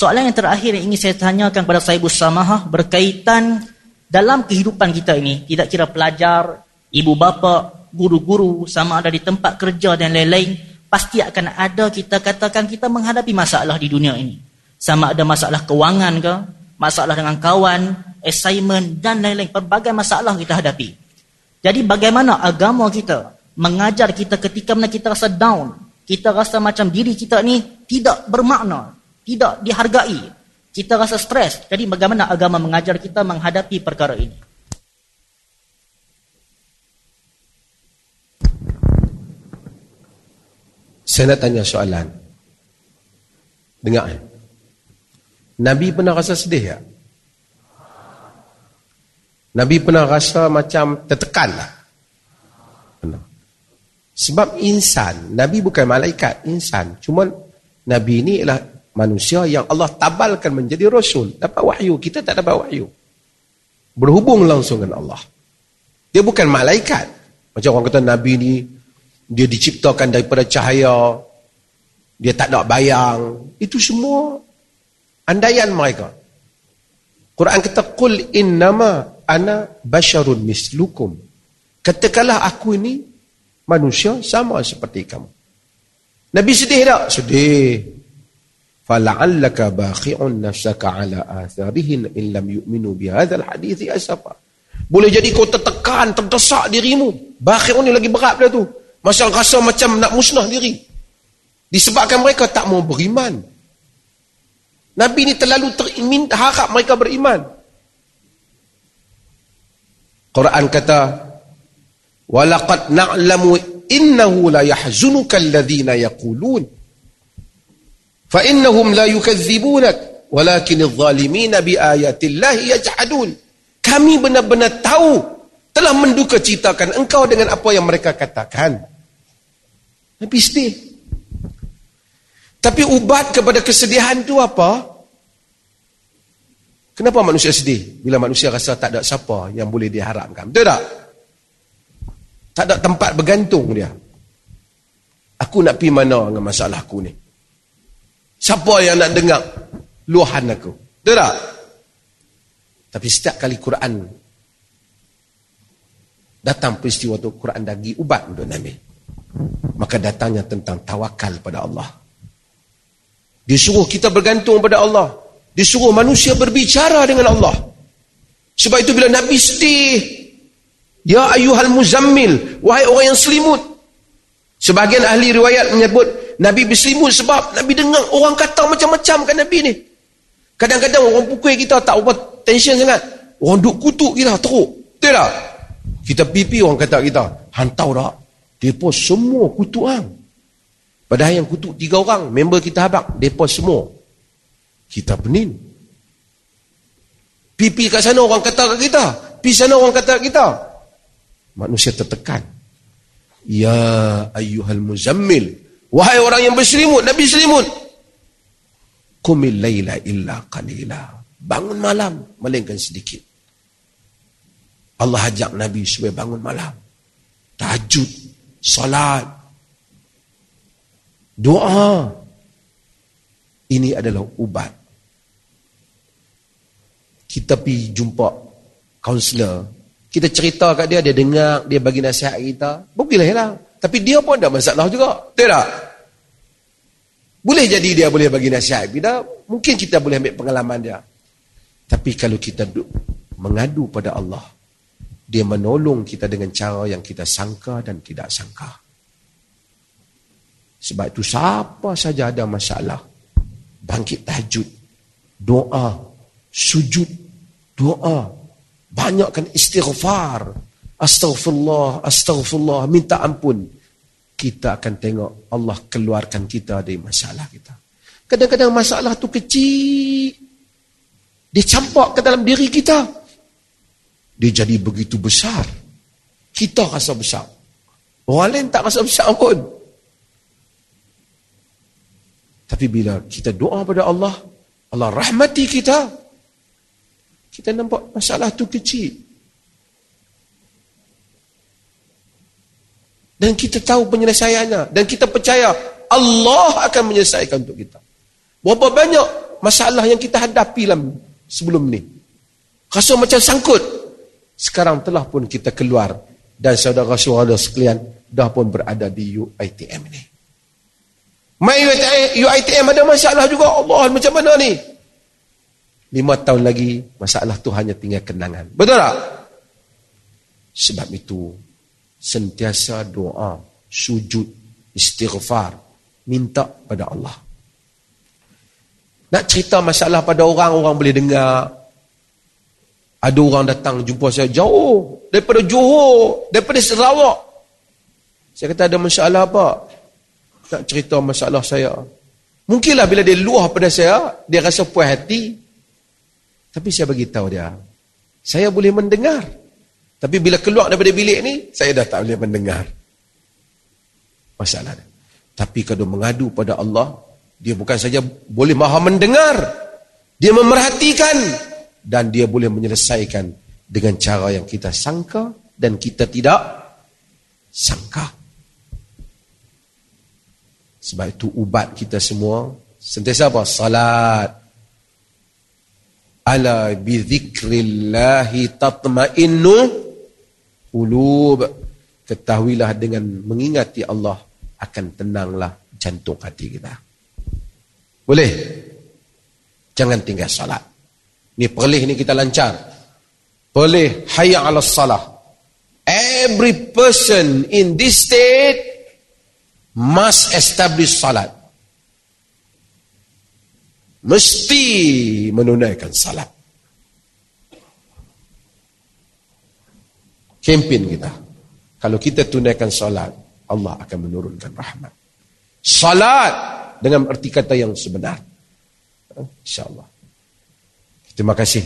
Soalan yang terakhir yang ingin saya tanyakan kepada Sahibu Samahah berkaitan dalam kehidupan kita ini, tidak kira pelajar, ibu bapa, guru-guru, sama ada di tempat kerja dan lain-lain, pasti akan ada kita katakan kita menghadapi masalah di dunia ini. Sama ada masalah kewangan ke, masalah dengan kawan, assignment dan lain-lain, pelbagai masalah kita hadapi. Jadi bagaimana agama kita mengajar kita ketika mana kita rasa down, kita rasa macam diri kita ni tidak bermakna, tidak dihargai, kita rasa stres. Jadi bagaimana agama mengajar kita menghadapi perkara ini? Saya nak tanya soalan. Dengar. Eh? Nabi pernah rasa sedih tak? Nabi pernah rasa macam tertekan lah. Pernah. Sebab insan, Nabi bukan malaikat, insan. Cuma Nabi ini adalah manusia yang Allah tabalkan menjadi rasul. Dapat wahyu, kita tak dapat wahyu. Berhubung langsung dengan Allah. Dia bukan malaikat. Macam orang kata Nabi ni, dia diciptakan daripada cahaya. Dia tak nak bayang. Itu semua andaian mereka. Quran kata qul innama ana basharun mislukum. Katakanlah aku ini manusia sama seperti kamu. Nabi sedih tak? Sedih fal'allaka bakhi'un nafsaka 'ala atharihin in lam yu'minu bihadha hadithi asafa boleh jadi kau tertekan terdesak dirimu. Bakhi'un ni lagi berat pula tu. Macam rasa macam nak musnah diri. Disebabkan mereka tak mau beriman. Nabi ni terlalu terimin harap mereka beriman. Quran kata walaqad na'lamu innahu la yahzunuka alladhina yaqulun. فَإِنَّهُمْ لَا يُكَذِّبُونَكَ وَلَكِنِ الظَّالِمِينَ بِآيَاتِ اللَّهِ يَجْحَدُونَ Kami benar-benar tahu telah menduka citakan engkau dengan apa yang mereka katakan. Nabi sedih. Tapi ubat kepada kesedihan itu apa? Kenapa manusia sedih? Bila manusia rasa tak ada siapa yang boleh diharapkan. Betul tak? Tak ada tempat bergantung dia. Aku nak pergi mana dengan masalah aku ni? Siapa yang nak dengar luahan aku? Betul tak? Tapi setiap kali Quran datang peristiwa tu Quran dagi ubat untuk Nabi. Maka datangnya tentang tawakal pada Allah. Disuruh kita bergantung pada Allah. Disuruh manusia berbicara dengan Allah. Sebab itu bila Nabi sedih. Ya ayuhal muzammil. Wahai orang yang selimut. Sebahagian ahli riwayat menyebut. Nabi berselimut sebab Nabi dengar orang kata macam-macam kan Nabi ni. Kadang-kadang orang pukul kita tak apa tension sangat. Orang duk kutuk kita teruk. Betul tak? Kita pipi orang kata kita. Hantau tak? Mereka semua kutuk hang. Padahal yang kutuk tiga orang. Member kita habak. Mereka semua kita pening. Pipi kat sana orang kata kat kita. Pi sana orang kata kat kita. Manusia tertekan. Ya ayyuhal muzammil. Wahai orang yang berselimut, Nabi selimut. Kumil layla illa qalila. Bangun malam, melainkan sedikit. Allah ajak Nabi supaya bangun malam. Tahajud, salat, doa. Ini adalah ubat kita pergi jumpa kaunselor, kita cerita kat dia, dia dengar, dia bagi nasihat kita, boleh lah. Tapi dia pun ada masalah juga. Betul tak? Boleh jadi dia boleh bagi nasihat kita, mungkin kita boleh ambil pengalaman dia. Tapi kalau kita mengadu pada Allah, dia menolong kita dengan cara yang kita sangka dan tidak sangka. Sebab itu siapa saja ada masalah, bangkit tahajud, doa, sujud, doa, banyakkan istighfar, astaghfirullah, astaghfirullah, minta ampun. Kita akan tengok Allah keluarkan kita dari masalah kita. Kadang-kadang masalah tu kecil. Dia campak ke dalam diri kita. Dia jadi begitu besar. Kita rasa besar. Orang lain tak rasa besar pun. Tapi bila kita doa pada Allah, Allah rahmati kita, kita nampak masalah tu kecil. Dan kita tahu penyelesaiannya. Dan kita percaya Allah akan menyelesaikan untuk kita. Berapa banyak masalah yang kita hadapi dalam sebelum ni. Rasa macam sangkut. Sekarang telah pun kita keluar dan saudara-saudara sekalian dah pun berada di UITM ni. Main UITM ada masalah juga. Allah macam mana ni? Lima tahun lagi masalah tu hanya tinggal kenangan. Betul tak? Sebab itu sentiasa doa, sujud, istighfar, minta pada Allah. Nak cerita masalah pada orang, orang boleh dengar. Ada orang datang jumpa saya jauh daripada Johor, daripada Sarawak. Saya kata ada masalah apa? Nak cerita masalah saya. Mungkinlah bila dia luah pada saya, dia rasa puas hati. Tapi saya bagi tahu dia, saya boleh mendengar. Tapi bila keluar daripada bilik ni, saya dah tak boleh mendengar. Masalah. Tapi kalau mengadu pada Allah, dia bukan saja boleh maha mendengar, dia memerhatikan dan dia boleh menyelesaikan dengan cara yang kita sangka dan kita tidak sangka. Sebab itu ubat kita semua sentiasa apa? Salat. Ala bi dzikrillahi tatma'innu qulub. Ketahuilah dengan mengingati Allah akan tenanglah jantung hati kita. Boleh? Jangan tinggal salat. Ni perlih ni kita lancar. Boleh hayya ala salah. Every person in this state must establish salat. Mesti menunaikan salat. Kempen kita. Kalau kita tunaikan salat, Allah akan menurunkan rahmat. Salat dengan erti kata yang sebenar. InsyaAllah. Terima kasih.